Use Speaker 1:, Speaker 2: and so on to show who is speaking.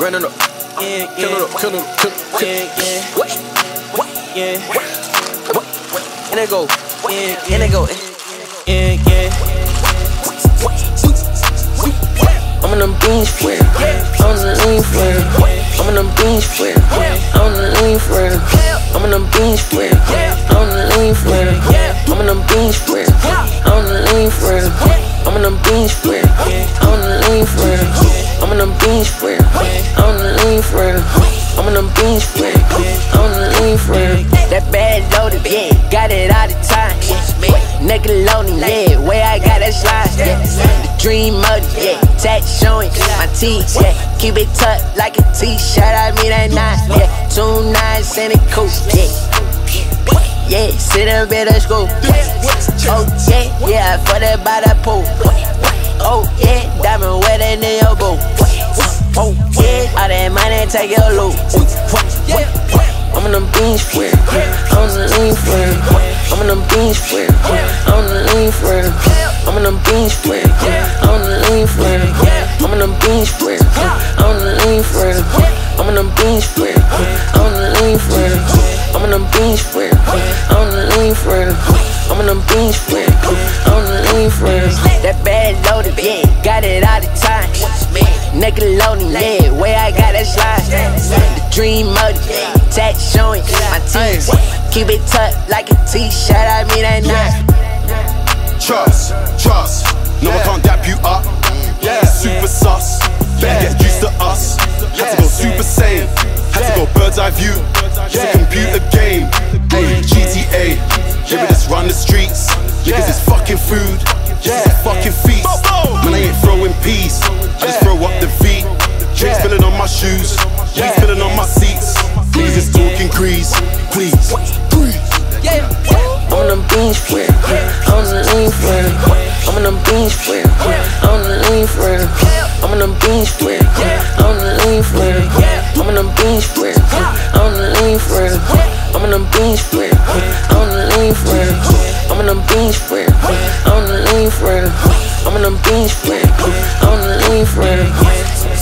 Speaker 1: Running up.
Speaker 2: Yeah,
Speaker 1: Killing up, killing up, killing up.
Speaker 2: yeah, yeah,
Speaker 1: What? What?
Speaker 2: yeah,
Speaker 1: And they go.
Speaker 2: yeah,
Speaker 1: And they go.
Speaker 2: yeah, yeah.
Speaker 1: I'm in them beans for it. I'm in the lean for it. I'm in them beans for it. I'm in the lean for it. I'm in them beans for it. I'm in the lean for it. I'm in them beans for it. I'm in the lean for it. I'm in them beans for. I'm in the lean for. I'm in them beans for. I'm in the lean for. I'm in them beans for. I'm in the lean for.
Speaker 3: That bad loaded, yeah, got it all the time. Yeah. Nickelodeon, yeah, where I got that slide, yeah. The dream mode, yeah, tat showing my teeth, yeah. Keep it tucked like a t-shirt, I mean that nine, yeah. Two nines and a coupe, yeah. Yeah, sit up at the school. Oh yeah, yeah, for that by the pool. Oh yeah, diamond wedding in your boo. Oh yeah, all that money take your loot.
Speaker 1: I'm in them beans for. I'm in the lean for. I'm in them beans for. I'm in the lean for. I'm in them beans for. I'm in the lean for. I'm in them beans for. I'm in the lean for. I'm in them beans for. I'm in the lean for. I'm in them beans for it. I'm in the lean for it. I'm in them beans for it. I'm in the lean for it.
Speaker 3: That bad loaded, yeah, got it all the time. Nickelodeon, yeah, where I got that slide. The dream mode, tat showing my teeth. Keep it tucked like a t-shirt, I mean that night.
Speaker 4: Trust, trust. No one can't dap you up. Yeah. Super sus. Better get used to us. Had to go super saiyan. Had to go bird's eye view. It's a computer game. Hey, GTA. Yeah, we just run the streets. Niggas is fucking food. A fucking feast. Man, I ain't throwing peas. I just throw up the beat. Drinks spilling on my shoes. Weed spilling on my seats. Niggas is talking grease. Please. Breathe.
Speaker 1: I'm in them beans for it. I'm in the lean for it. I'm in them beans for it. I'm in the lean for it. I'm in them beans for it. I'm in the lean for it. I'm in them beans for it. I'm in them beans it. I'm in the lean it. I'm in them beans it. I'm in the lean it. I'm in them beans it. I'm in the lean it.